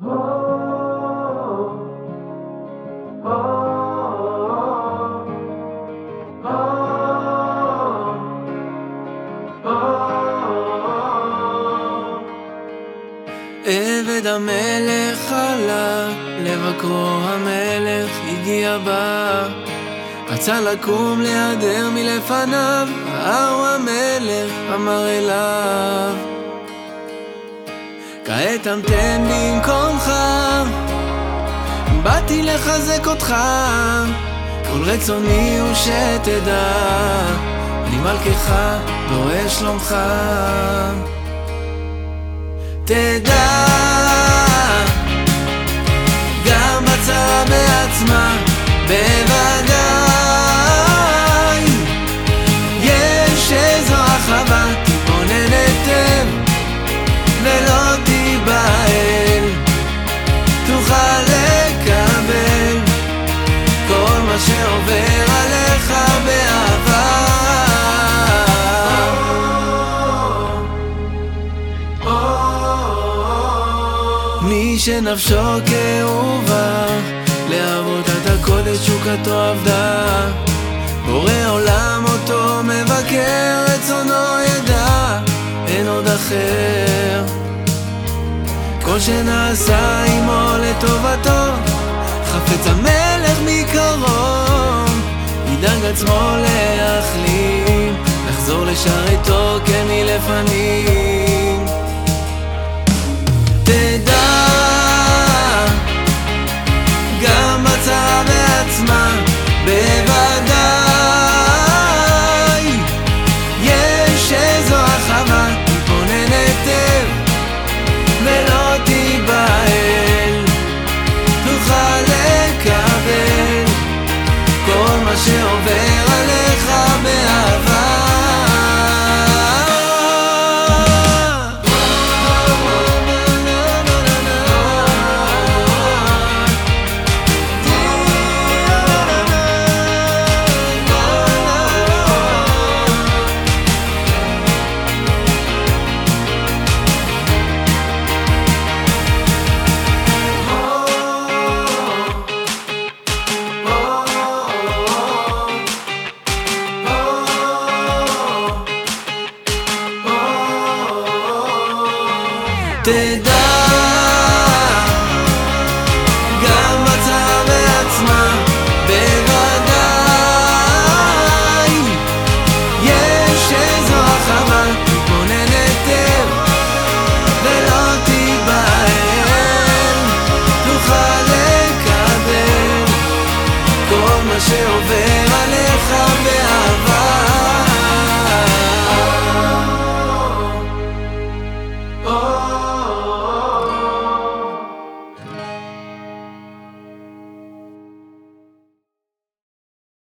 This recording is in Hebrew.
עבד המלך עלה, לבקרו המלך הגיע בה. רצה לקום להיעדר מלפניו, ראהו המלך אמר אליו. כעת המתן במקומך, באתי לחזק אותך, כל רצוני הוא שתדע, אני מלכך, דורש שלומך. תדע, גם בצרה בעצמה, בוודאי, שנפשו כאובה, לעבודת הקודש שוקתו עבדה. בורא עולם אותו מבקר, רצונו ידע, אין עוד אחר. כל שנעשה עמו לטובתו, חפץ המלך מקרוב, ידאג עצמו להחלים, לחזור לשרתו כן כל תדע, גם